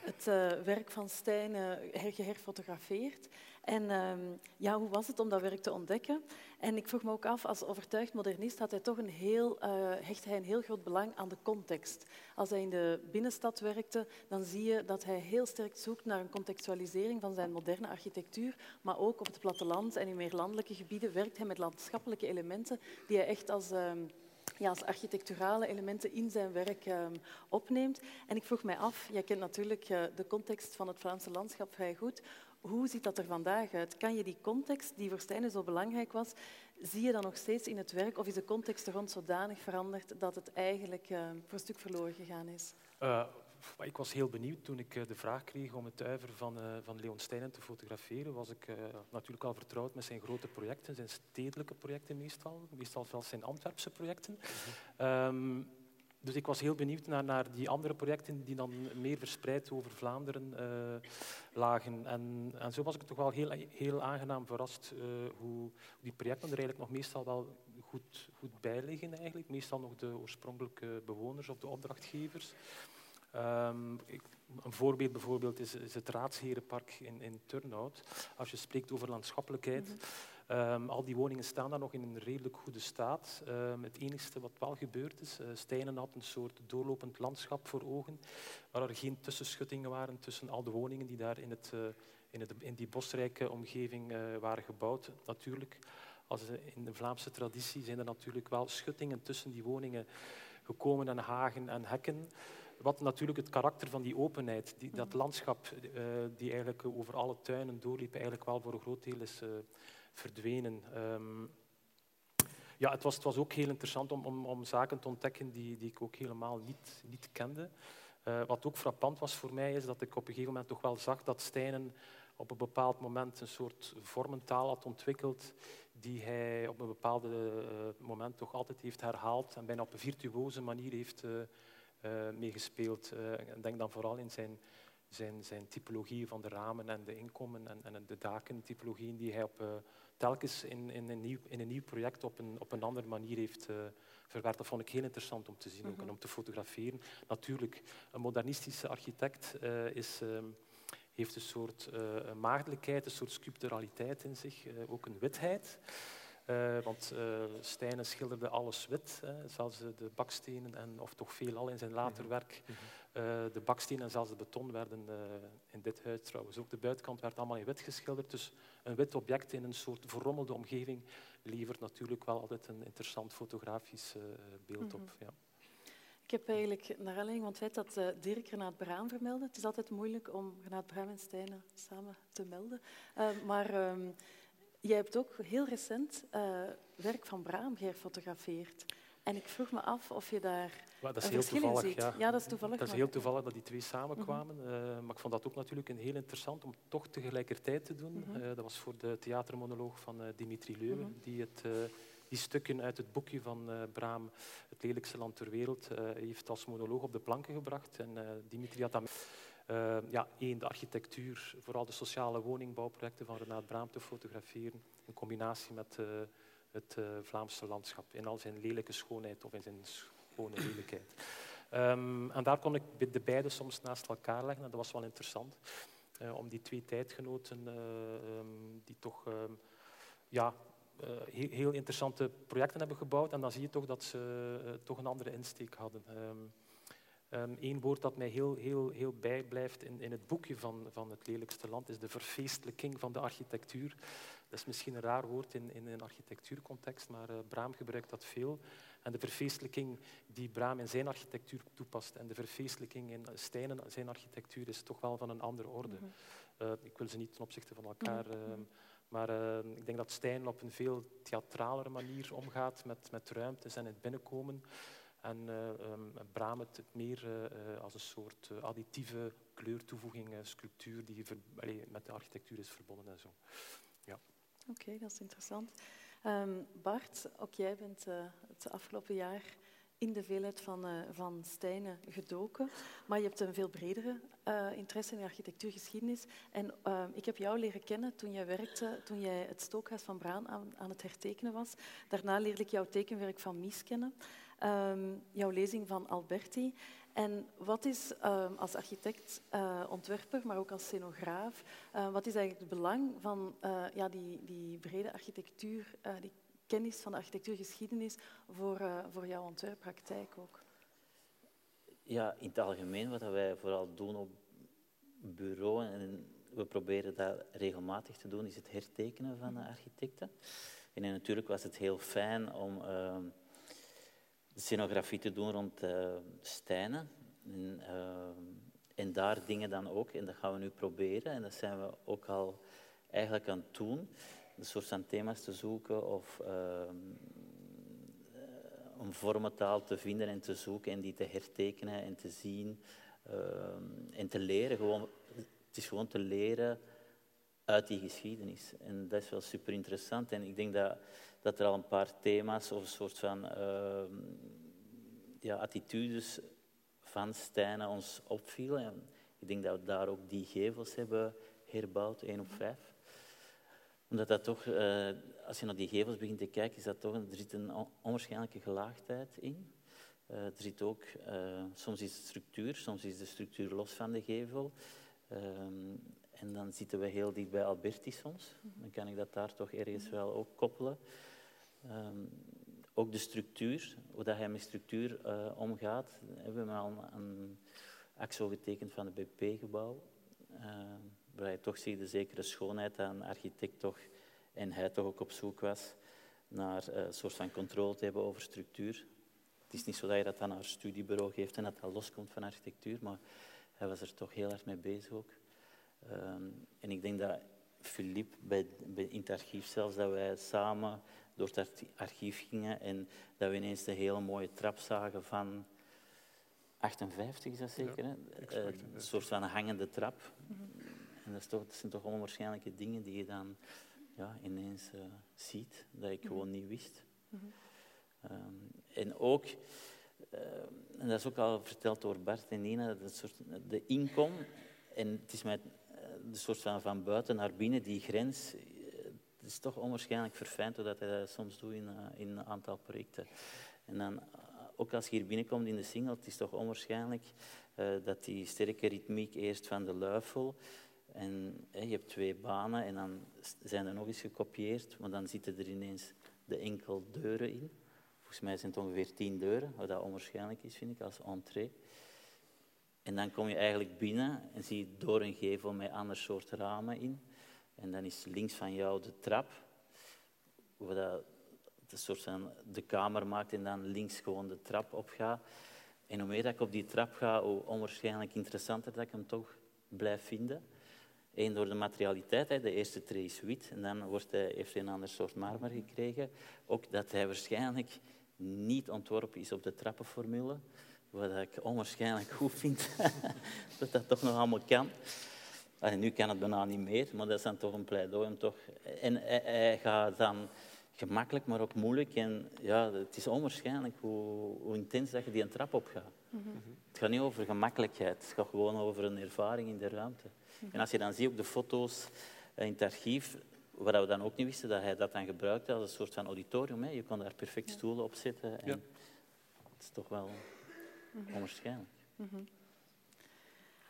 het werk van Stijn geherfotografeerd. En um, ja, hoe was het om dat werk te ontdekken? En ik vroeg me ook af, als overtuigd modernist had hij toch een heel, uh, hecht hij een heel groot belang aan de context. Als hij in de binnenstad werkte, dan zie je dat hij heel sterk zoekt naar een contextualisering van zijn moderne architectuur, maar ook op het platteland en in meer landelijke gebieden werkt hij met landschappelijke elementen die hij echt als... Uh, ja, als architecturale elementen in zijn werk um, opneemt. En ik vroeg mij af, jij kent natuurlijk uh, de context van het Vlaamse landschap vrij goed. Hoe ziet dat er vandaag uit? Kan je die context, die voor Stijnen zo belangrijk was, zie je dan nog steeds in het werk? Of is de context er rond zodanig veranderd dat het eigenlijk uh, voor een stuk verloren gegaan is? Uh, ik was heel benieuwd toen ik de vraag kreeg om het uiver van, uh, van Leon Steinen te fotograferen. Was ik natuurlijk al vertrouwd met zijn grote projecten, zijn stedelijke projecten meestal. Meestal zelfs zijn Antwerpse projecten. Mm -hmm. um, dus ik was heel benieuwd naar, naar, die andere projecten die dan meer verspreid over Vlaanderen uh, lagen. En, en, zo was ik toch wel heel, heel aangenaam verrast uh, hoe die projecten er eigenlijk nog meestal wel goed, goed bij liggen. Eigenlijk. Meestal nog de oorspronkelijke bewoners of de opdrachtgevers. Ik, een voorbeeld bijvoorbeeld is, het Raadsherenpark in, in Turnhout. Als je spreekt over landschappelijkheid, -hmm. Ehm, al die woningen staan daar nog in een redelijk goede staat. Ehm, het enige wat wel gebeurd is, uh, Stijnen had een soort doorlopend landschap voor ogen, waar er geen tussenschuttingen waren tussen al de woningen die daar in, het, uh, in, het, in die bosrijke omgeving uh, waren gebouwd. Natuurlijk, als in de Vlaamse traditie zijn er natuurlijk wel schuttingen tussen die woningen gekomen en hagen en hekken. Wat natuurlijk het karakter van die openheid, die, dat landschap die eigenlijk over alle tuinen doorliep, eigenlijk wel voor een groot deel is verdwenen. Um, ja, het was, het was ook heel interessant om, om, om zaken te ontdekken die, die ik ook helemaal niet, niet kende. Uh, wat ook frappant was voor mij, is dat ik op een gegeven moment toch wel zag dat Stijnen op een bepaald moment een soort vormentaal had ontwikkeld die hij op een bepaald uh, moment toch altijd heeft herhaald en bijna op een virtuoze manier heeft uh, meegespeeld. ik denk dan vooral in zijn zijn, zijn typologie van de ramen en de inkomen en, en de daken, typologieën die hij op, uh, telkens in, in, een nieuw, in een nieuw project op een, op een andere manier heeft uh, verwerkt. Dat vond ik heel interessant om te zien ook, en om te fotograferen. Natuurlijk, een modernistische architect uh, is, heeft een soort maagdelijkheid, een soort sculpturaliteit in zich, ook een witheid. Uh, want uh, Stijnen schilderde alles wit, hè, zelfs de bakstenen, en, of toch veelal in zijn later mhm. werk. Mm -hmm. Uh, de bakstenen en zelfs de beton werden in dit huis trouwens ook. De buitenkant werd allemaal in wit geschilderd. Dus een wit object in een soort verrommelde omgeving levert natuurlijk wel altijd een interessant fotografisch beeld op. Mhm. Ja. Ik heb eigenlijk, naar aanleiding van het feit dat Dirk Renaat Braam vermeldde, het is altijd moeilijk om Renaat Braam en Stijnen samen te melden, maar... Um, Jij hebt ook heel recent uh, werk van Braam gefotografeerd. En ik vroeg me af of je daar dat is heel toevallig, ja. ja. dat is toevallig. Dat is heel toevallig dat die twee samenkwamen. Mm -hmm. uh, maar ik vond dat ook natuurlijk een heel interessant om toch tegelijkertijd te doen. Mm -hmm. uh, dat was voor de theatermonoloog van Dimitri Leuven, mm -hmm. die het, die stukken uit het boekje van Braam, Het lelijkste land ter wereld, heeft als monoloog op de planken gebracht. En Dimitri had uh, ja, één, de architectuur, vooral de sociale woningbouwprojecten van Renaat Braam te fotograferen, in combinatie met het Vlaamse landschap in al zijn lelijke schoonheid of in zijn schone lelijkheid. Um, en daar kon ik de beide soms naast elkaar leggen en dat was wel interessant. om die twee tijdgenoten, um, die toch um, ja, heel, heel, interessante projecten hebben gebouwd. En dan zie je toch dat ze toch een andere insteek hadden. Eén ehm, woord dat mij heel, heel, heel bijblijft in, in het boekje van, van Het Lelijkste Land is de verfeestelijking van de architectuur. Dat is misschien een raar woord in, in een architectuurcontext, maar Braam gebruikt dat veel. En de verfeestelijking die Braam in zijn architectuur toepast en de verfeestelijking in Stijnen zijn architectuur is toch wel van een andere orde. Mm -hmm. uh, ik wil ze niet ten opzichte van elkaar... Mm -hmm. uh, maar ik denk dat Stijn op een veel theatralere manier omgaat met, met ruimtes en het binnenkomen. En um, Braam het meer uh, als een soort additieve kleurtoevoeging, sculptuur die met de architectuur is verbonden en zo. Ja. Oké, okay, dat is interessant. Um, Bart, ook jij bent het afgelopen jaar in de veelheid van, uh, van Stijnen gedoken. Maar je hebt een veel bredere uh, interesse in architectuurgeschiedenis. En uh, ik heb jou leren kennen toen jij werkte, toen jij het stookhuis van Braan aan, aan het hertekenen was. Daarna leerde ik jouw tekenwerk van Mies kennen um, jouw lezing van Alberti. En wat is um, als architect, uh, ontwerper, maar ook als scenograaf, uh, wat is eigenlijk het belang van uh, ja, die, die brede architectuur, die kennis van de architectuurgeschiedenis voor, voor jouw ontwerppraktijk ook? Ja, in het algemeen wat wij vooral doen op bureau, en we proberen dat regelmatig te doen, is het hertekenen van architecten. En natuurlijk was het heel fijn om ehm, scenografie te doen rond uh, Stijnen. En, uh, en, daar dingen dan ook. En dat gaan we nu proberen. En dat zijn we ook al eigenlijk aan het doen. Een soort van thema's te zoeken of uh, een vormentaal te vinden en te zoeken en die te hertekenen en te zien en te leren. Gewoon, het is gewoon te leren uit die geschiedenis. En dat is wel super interessant. En ik denk dat dat er al een paar thema's of een soort van uh, ja, attitudes van Stijnen ons opvielen. En ik denk dat we daar ook die gevels hebben herbouwd, één op vijf. Omdat dat toch, uh, als je naar die gevels begint te kijken, is dat toch, er zit een onwaarschijnlijke gelaagdheid in. Uh, er zit ook, uh, soms is het structuur, soms is de structuur los van de gevel. Ehm, En dan zitten we heel dicht bij Alberti soms. Dan kan ik dat daar toch ergens wel ook koppelen. Ehm, ook de structuur, hoe dat hij met structuur uh, omgaat. We hebben al een axo getekend van het BP-gebouw. Uh, waar je toch ziet de zekere schoonheid aan architect toch, en hij toch ook op zoek was naar uh, een soort van controle te hebben over structuur. Het is niet zo dat je dat aan een studiebureau geeft en dat dat loskomt van architectuur, maar hij was er toch heel erg mee bezig ook. Um, en ik denk dat Philippe bij, bij, in het archief zelfs, dat wij samen door het archief gingen en dat we ineens de hele mooie trap zagen van 58 is dat zeker, ja, hè? Uh, een soort van hangende trap. Mm -hmm. En dat, is toch, dat, zijn toch onwaarschijnlijke dingen die je dan ja, ineens uh, ziet, dat ik gewoon niet wist. Mm -hmm. um, en ook, uh, en dat is ook al verteld door Bart en Nina, dat soort, de inkom, en het is met de soort van van buiten naar binnen, die grens, het is toch onwaarschijnlijk verfijnd hoe hij dat soms doet in, uh, in een aantal projecten. En dan, ook als je hier binnenkomt in de single, het is toch onwaarschijnlijk uh, dat die sterke ritmiek eerst van de luifel, en je hebt twee banen en dan zijn er nog eens gekopieerd, maar dan zitten er ineens de enkel deuren in. Volgens mij zijn het ongeveer tien deuren, wat dat onwaarschijnlijk is, vind ik, als entree. En dan kom je eigenlijk binnen en zie je door een gevel met ander soort ramen in. En dan is links van jou de trap, waar dat een soort van de kamer maakt en dan links gewoon de trap opgaat. En hoe meer dat ik op die trap ga, hoe onwaarschijnlijk interessanter dat ik hem toch blijf vinden. Eén door de materialiteit, de eerste tree is wit en dan wordt hij, heeft hij een ander soort marmer gekregen. Ook dat hij waarschijnlijk niet ontworpen is op de trappenformule, wat ik onwaarschijnlijk goed vind, dat dat toch nog allemaal kan. Nu kan het bijna niet meer, maar dat is dan toch een pleidooi om toch... En hij, hij gaat dan gemakkelijk, maar ook moeilijk. En ja, het is onwaarschijnlijk hoe, hoe intens dat je die een trap opgaat. Mm -hmm. Het gaat niet over gemakkelijkheid, het gaat gewoon over een ervaring in de ruimte. En als je dan ziet op de foto's in het archief, waar we dan ook niet wisten, dat hij dat dan gebruikte als een soort van auditorium. Hè. Je kon daar perfect stoelen op zetten. En ja. Het is toch wel onwaarschijnlijk. Mm -hmm.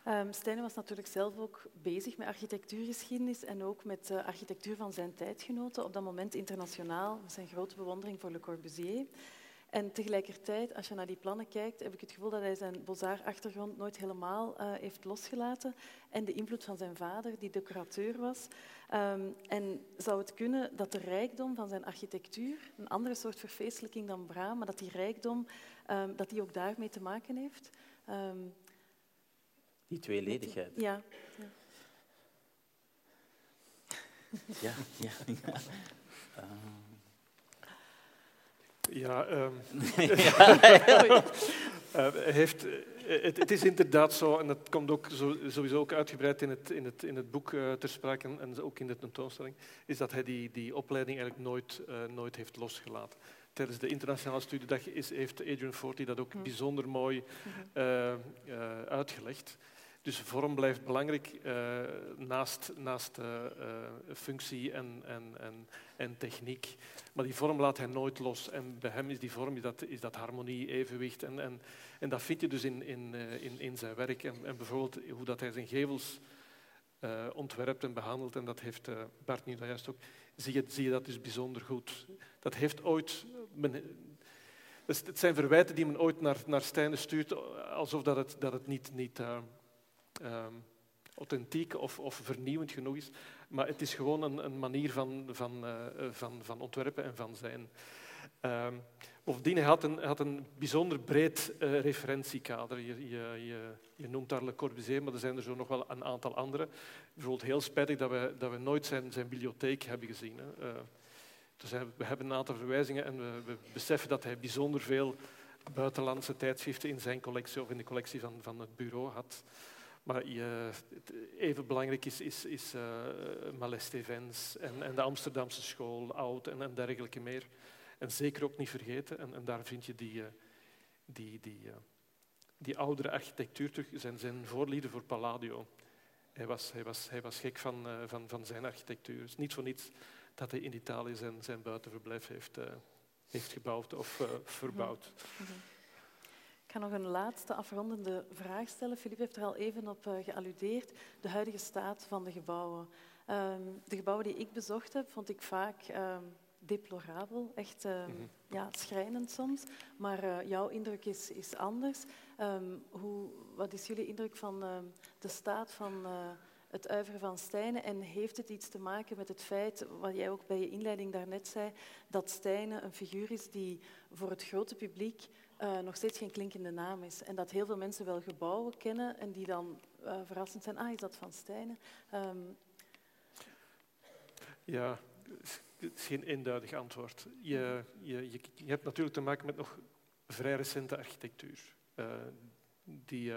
Um, was natuurlijk zelf ook bezig met architectuurgeschiedenis en ook met de architectuur van zijn tijdgenoten. Op dat moment internationaal, met zijn grote bewondering voor Le Corbusier. En tegelijkertijd, als je naar die plannen kijkt, heb ik het gevoel dat hij zijn Beaux-Arts-achtergrond nooit helemaal uh, heeft losgelaten. En de invloed van zijn vader, die decorateur was. Um, en zou het kunnen dat de rijkdom van zijn architectuur, een andere soort verfeestelijking dan Braam, maar dat die rijkdom um, dat die ook daarmee te maken heeft? Um, die tweeledigheid. Ja. Ja, ja. ja, ja. Uh. Ja, um, uh, heeft, het, het, is inderdaad zo, en dat komt ook zo, sowieso ook uitgebreid in het, in het, in het boek uh, ter sprake en, en, ook in de tentoonstelling, is dat hij die, die opleiding eigenlijk nooit, uh, nooit heeft losgelaten. Tijdens de internationale studiedag is, heeft Adrian Forty dat ook bijzonder mooi uh, uitgelegd. Dus vorm blijft belangrijk uh, naast, naast uh, uh, functie en, en, en, en, techniek. Maar die vorm laat hij nooit los. En bij hem is die vorm dat, is dat harmonie, evenwicht. En, en, en dat vind je dus in, in, in, in zijn werk. En, en bijvoorbeeld hoe dat hij zijn gevels ontwerpt en behandelt. En dat heeft Bart nu juist ook. Zie je, zie je dat dus bijzonder goed. Dat heeft ooit... Men, het zijn verwijten die men ooit naar, naar Stijnen stuurt, alsof dat het, dat het niet... niet um, authentiek of, of, vernieuwend genoeg is. Maar het is gewoon een, een manier van, van, uh, van, van, ontwerpen en van zijn. Um, bovendien, hij had een, had een bijzonder breed uh, referentiekader. Je, je, je, je, noemt daar Le Corbusier, maar er zijn er zo nog wel een aantal andere. Bijvoorbeeld heel spijtig dat we, dat we nooit zijn, zijn bibliotheek hebben gezien. Hè. Dus we hebben een aantal verwijzingen en we, we beseffen dat hij bijzonder veel buitenlandse tijdschriften in zijn collectie of in de collectie van, van het bureau had. Maar je, even belangrijk is, is, is uh, Maleste Events en, en, de Amsterdamse school, oud en, en, dergelijke meer. En zeker ook niet vergeten, en, en daar vind je die, uh, die, die, uh, die oudere architectuur terug, zijn, zijn voorlieden voor Palladio. Hij was, hij was, hij was gek van, van, van zijn architectuur. Is niet voor niets dat hij in Italië zijn, zijn buitenverblijf heeft, heeft gebouwd of verbouwd. -hmm. Ik ga nog een laatste afrondende vraag stellen. Filip heeft er al even op uh, gealludeerd. De huidige staat van de gebouwen. Um, de gebouwen die ik bezocht heb, vond ik vaak um, deplorabel. Echt um, mm -hmm. ja, schrijnend soms. Maar uh, jouw indruk is, is anders. Hoe, wat is jullie indruk van de staat van... Uh, het uiveren van Stijnen? En heeft het iets te maken met het feit, wat jij ook bij je inleiding daarnet zei, dat Stijnen een figuur is die voor het grote publiek uh, nog steeds geen klinkende naam is. En dat heel veel mensen wel gebouwen kennen en die dan uh, verrassend zijn, ah, is dat van Stijnen? Um... Ja, is geen eenduidig antwoord. Je, je, je, je, hebt natuurlijk te maken met nog vrij recente architectuur. Uh, die,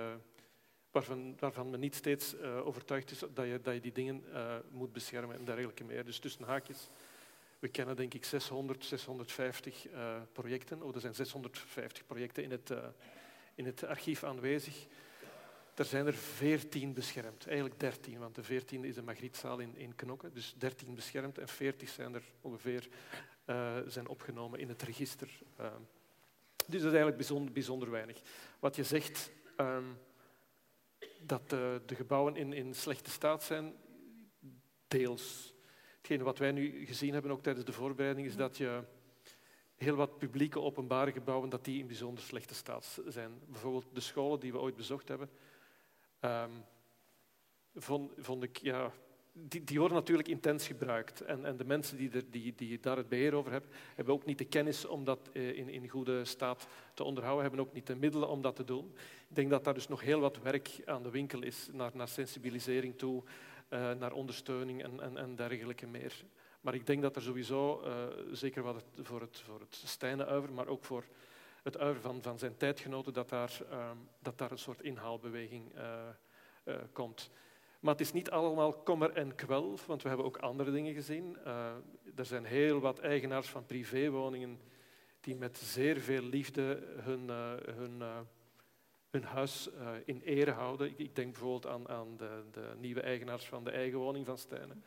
waarvan, waarvan men niet steeds overtuigd is dat je, dat je die dingen moet beschermen en dergelijke meer. Dus tussen haakjes we kennen denk ik 600, 650 uh, projecten. Oh, er zijn 650 projecten in het, uh, in het archief aanwezig. Er zijn er 14 beschermd, eigenlijk 13, want de 14e is de Magrietzaal in, in Knokke. Dus 13 beschermd en 40 zijn er ongeveer uh, zijn opgenomen in het register. Uh, dus dat is eigenlijk bijzonder, bijzonder weinig. Wat je zegt, um, dat de, de gebouwen in, in slechte staat zijn, deels. Hetgeen wat wij nu gezien hebben, ook tijdens de voorbereiding, is dat je heel wat publieke openbare gebouwen dat die in bijzonder slechte staat zijn. Bijvoorbeeld de scholen die we ooit bezocht hebben, um, vond, vond, ik, ja, die, die, worden natuurlijk intens gebruikt. En, en de mensen die, er, die, die, daar het beheer over hebben, hebben ook niet de kennis om dat eh, in, in goede staat te onderhouden, hebben ook niet de middelen om dat te doen. Ik denk dat daar dus nog heel wat werk aan de winkel is naar, naar sensibilisering toe, uh, naar ondersteuning en, en, en, dergelijke meer. Maar ik denk dat er sowieso, uh, zeker wat voor het, voor het Stijnen-uiver, maar ook voor het uiver van, van zijn tijdgenoten, dat daar, uh, dat daar een soort inhaalbeweging komt. Maar het is niet allemaal kommer en kwel, want we hebben ook andere dingen gezien. er zijn heel wat eigenaars van privéwoningen die met zeer veel liefde hun, hun hun huis uh, in ere houden. Ik, ik, denk bijvoorbeeld aan, aan de, de, nieuwe eigenaars van de eigen woning van Stijnen.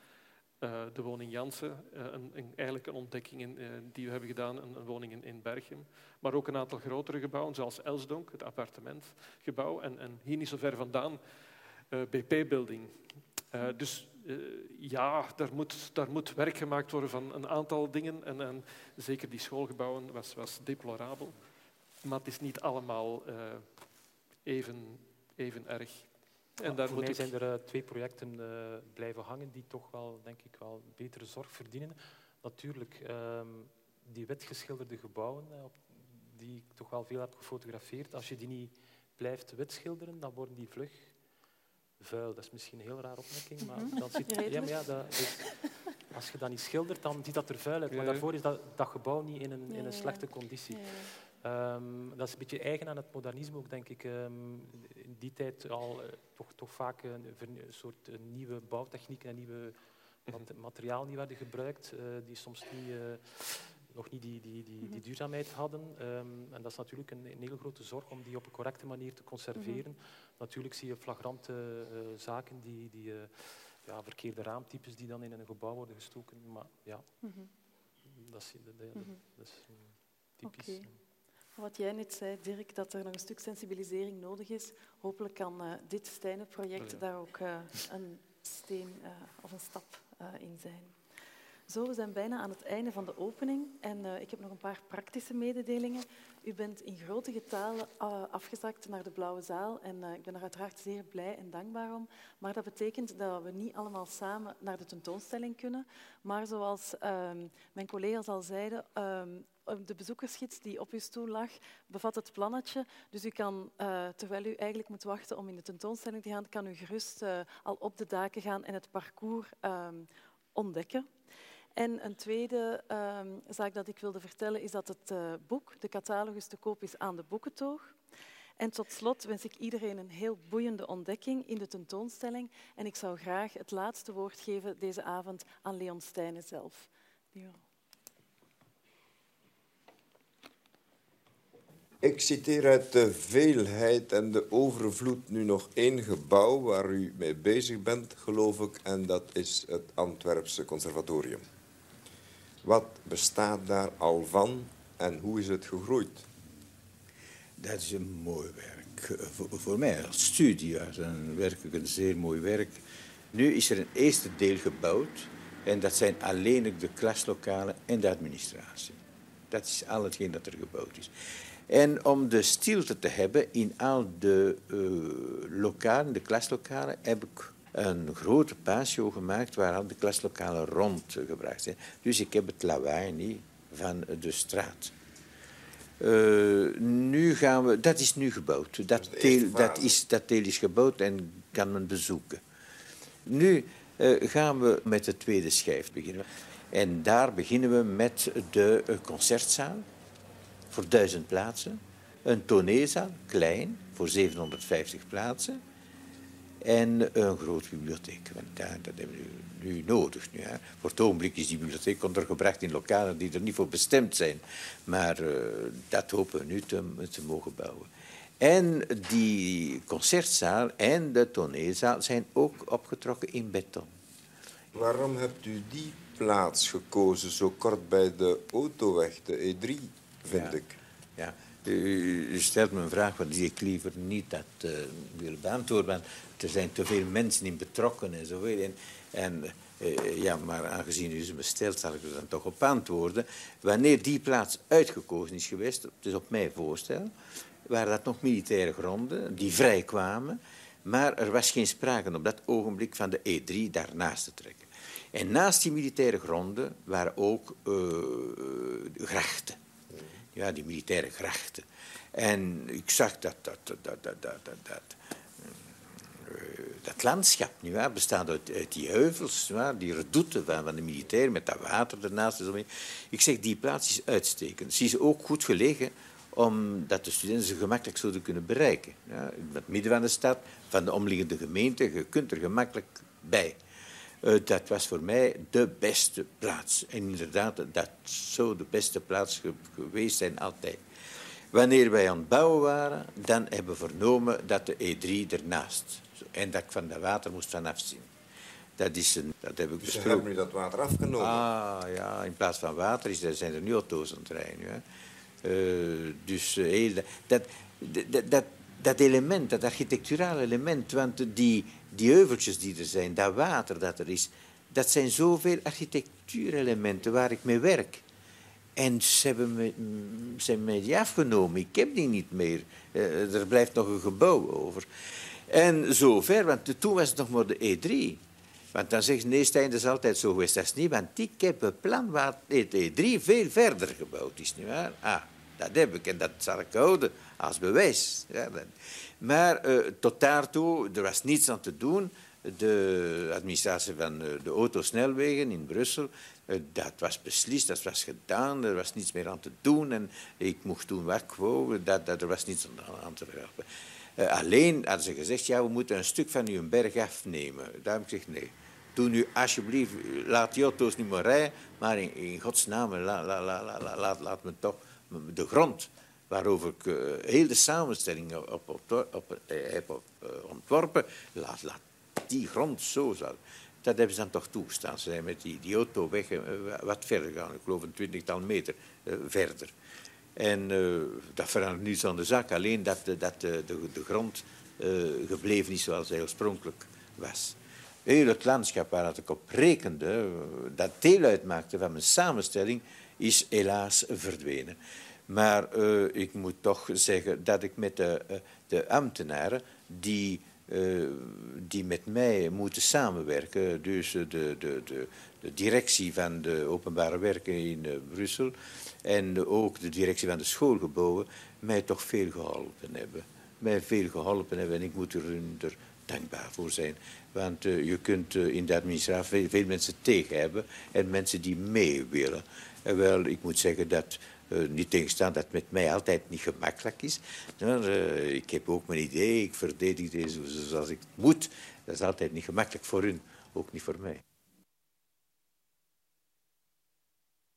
Uh, de woning Jansen, uh, een, een, eigenlijk een ontdekking in, die we hebben gedaan, een, een woning in, in, Berchem. Maar ook een aantal grotere gebouwen, zoals Elsdonk, het appartementgebouw. En, en hier niet zo ver vandaan, BP-building. dus ja, daar moet, daar moet werk gemaakt worden van een aantal dingen. En, en zeker die schoolgebouwen was, was deplorabel. Maar het is niet allemaal even, even erg. En daar voor mij zijn er uh, twee projecten uh, blijven hangen die toch wel, denk ik, wel betere zorg verdienen. Natuurlijk, uh, die witgeschilderde gebouwen, uh, die ik toch wel veel heb gefotografeerd, als je die niet blijft wit schilderen, dan worden die vlug vuil. Dat is misschien een heel raar opmerking, maar, Mhm. dan zit, ja, maar ja, dat, dus, als je dat niet schildert, dan ziet dat er vuil uit. Maar daarvoor is dat, dat gebouw niet in een, in een slechte conditie. Ehm, dat is een beetje eigen aan het modernisme ook, denk ik. Ehm, in die tijd al eh, toch, toch vaak een, verne- een soort eh, nieuwe bouwtechnieken en nieuwe mat- materiaal die werden gebruikt, eh, die soms niet, nog niet die, die, die, die duurzaamheid hadden. Ehm, en dat is natuurlijk een, een heel grote zorg om die op een correcte manier te conserveren. Natuurlijk zie je flagrante zaken, die, die, ja, verkeerde raamtypes die dan in een gebouw worden gestoken. Maar ja, Mhm. dat is, dat, dat- Mhm. dat is eh, typisch. Oké. Wat jij net zei, Dirk, dat er nog een stuk sensibilisering nodig is. Hopelijk kan eh, dit Stijnen-project Ja. daar ook eh, een steen eh, of een stap in zijn. Zo, we zijn bijna aan het einde van de opening en ik heb nog een paar praktische mededelingen. U bent in grote getalen afgezakt naar de Blauwe Zaal en ik ben er uiteraard zeer blij en dankbaar om. Maar dat betekent dat we niet allemaal samen naar de tentoonstelling kunnen. Maar zoals ehm, mijn collega's al zeiden, ehm, de bezoekersgids die op uw stoel lag, bevat het plannetje. Dus u kan, eh, terwijl u eigenlijk moet wachten om in de tentoonstelling te gaan, kan u gerust eh, al op de daken gaan en het parcours ehm, ontdekken. En een tweede ehm, zaak dat ik wilde vertellen is dat het eh, boek, de catalogus, te koop is aan de Boekentoog. En tot slot wens ik iedereen een heel boeiende ontdekking in de tentoonstelling. En ik zou graag het laatste woord geven deze avond aan Leon Stijnen zelf. Ik citeer uit de veelheid en de overvloed nu nog één gebouw waar u mee bezig bent, geloof ik, en dat is het Antwerpse Conservatorium. Wat bestaat daar al van en hoe is het gegroeid? Dat is een mooi werk. Voor, mij als studie was een werkelijk een zeer mooi werk. Nu is er een eerste deel gebouwd en dat zijn alleen de klaslokalen en de administratie. Dat is al hetgeen dat er gebouwd is. En om de stilte te hebben in al de uh, lokalen, de klaslokalen, heb ik een grote patio gemaakt waar al de klaslokalen rondgebracht zijn. Dus ik heb het lawaai niet van de straat. Uh, nu gaan we, dat is nu gebouwd. Dat, deel, dat, is, dat deel is gebouwd en kan men bezoeken. Nu uh, gaan we met de tweede schijf beginnen. En daar beginnen we met de concertzaal voor duizend plaatsen. Een toneelzaal, klein, voor 750 plaatsen. En een grote bibliotheek. Want dat hebben we nu, nodig. Nu, hè. Voor het ogenblik is die bibliotheek ondergebracht in lokalen die er niet voor bestemd zijn. Maar uh, dat hopen we nu te, te mogen bouwen. En die concertzaal en de toneelzaal zijn ook opgetrokken in beton. Waarom hebt u die plaats gekozen, zo kort bij de autoweg, de E3, vind ik? Ja, u, stelt me een vraag die ik liever niet dat uh, wil beantwoorden. Want er zijn te veel mensen in betrokken en zo. En, en uh, ja, maar aangezien u ze me stelt, zal ik er dan toch op antwoorden. Wanneer die plaats uitgekozen is geweest, dus op mijn voorstel, waren dat nog militaire gronden die vrij kwamen. Maar er was geen sprake op dat ogenblik van de E3 daarnaast te trekken. En naast die militaire gronden waren ook uh, grachten. Ja, die militaire grachten. En ik zag dat dat, dat, dat, dat, dat, dat, dat landschap nu, bestaat uit, die heuvels, die redoute van, van de militairen met dat water ernaast. Ik zeg, die plaats is uitstekend. Ze is ook goed gelegen omdat de studenten ze gemakkelijk zouden kunnen bereiken. Ja, in het midden van de stad, van de omliggende gemeente, je kunt er gemakkelijk bij. Uh, dat was voor mij de beste plaats. En inderdaad, dat zou de beste plaats geweest zijn altijd. Wanneer wij aan het bouwen waren, dan hebben we vernomen dat de E3 ernaast. En dat ik van dat water moest vanaf zien. Dat, is een, dat heb ik dus besproken. hebben nu dat water afgenomen? Ah ja, in plaats van water is, zijn er nu auto's aan het rijden. Hè. Uh, dus heel, dat, dat, dat, dat element, dat architecturale element, want die, die heuveltjes die er zijn, dat water dat er is, dat zijn zoveel architectuurelementen waar ik mee werk. En ze hebben me, zijn mij die afgenomen. Ik heb die niet meer. Uh, er blijft nog een gebouw over. En zover, want toen was het nog maar de E3. Want dan zegt nee, Stijn, dat is altijd zo geweest. Dat is niet, want ik heb een plan waar de E3 veel verder gebouwd is. Niet waar? Ah, dat heb ik en dat zal ik houden als bewijs. Ja, maar uh, tot daartoe, er was niets aan te doen. De administratie van uh, de autosnelwegen in Brussel, uh, dat was beslist, dat was gedaan, er was niets meer aan te doen en ik mocht doen wat dat, er was niets aan, aan te verhelpen. alleen hadden ze gezegd, ja, we moeten een stuk van uw berg afnemen. Daar heb ik gezegd, nee. Doe nu alsjeblieft, laat die auto's niet meer rijden, maar in, in Gods naam, laat, laat, laat, laat, laat me toch de grond waarover ik uh, heel de samenstelling op, op, op, eh, heb uh, ontworpen, laat, die grond zo zal. Dat hebben ze dan toch toegestaan. Ze zijn met die, autoweg uh, wat verder gaan, ik geloof een twintigtal meter verder. En dat verandert niets aan de zaak, alleen dat, dat de, de, grond gebleven is zoals hij oorspronkelijk was. Heel het landschap waar ik op rekende, dat deel uitmaakte van mijn samenstelling, is helaas verdwenen. Maar uh, ik moet toch zeggen dat ik met de, uh, de ambtenaren die, uh, die met mij moeten samenwerken, dus de, de, de, de directie van de openbare werken in Brussel en ook de directie van de schoolgebouwen, mij toch veel geholpen hebben. Mij veel geholpen hebben en ik moet er, er dankbaar voor zijn. Want je kunt in de administratie veel, veel, mensen tegen hebben en mensen die mee willen. En wel, ik moet zeggen dat uh, niet tegenstaan dat het met mij altijd niet gemakkelijk is. uh, ik heb ook mijn idee, ik verdedig deze zoals ik moet. Dat is altijd niet gemakkelijk voor hun, ook niet voor mij.